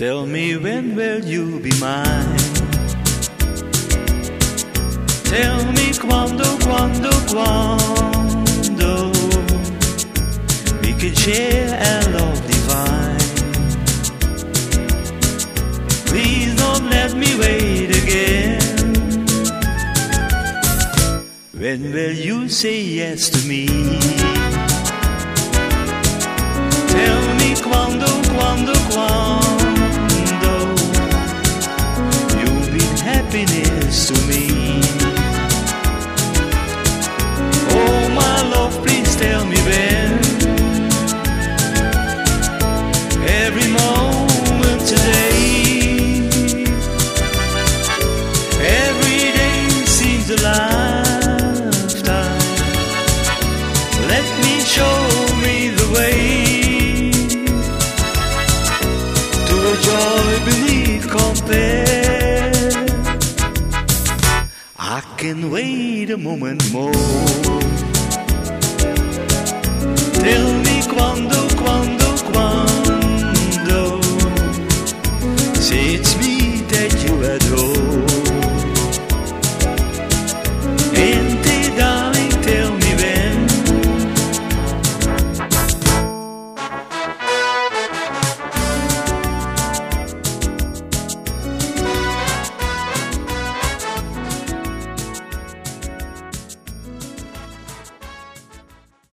Tell me when will you be mine? Tell me quando, quando, quando we can share a love divine. Please don't let me wait again. When will you say yes to me? Tell me quando, quando, Let me show me the way to a joy compare. I can wait a moment more.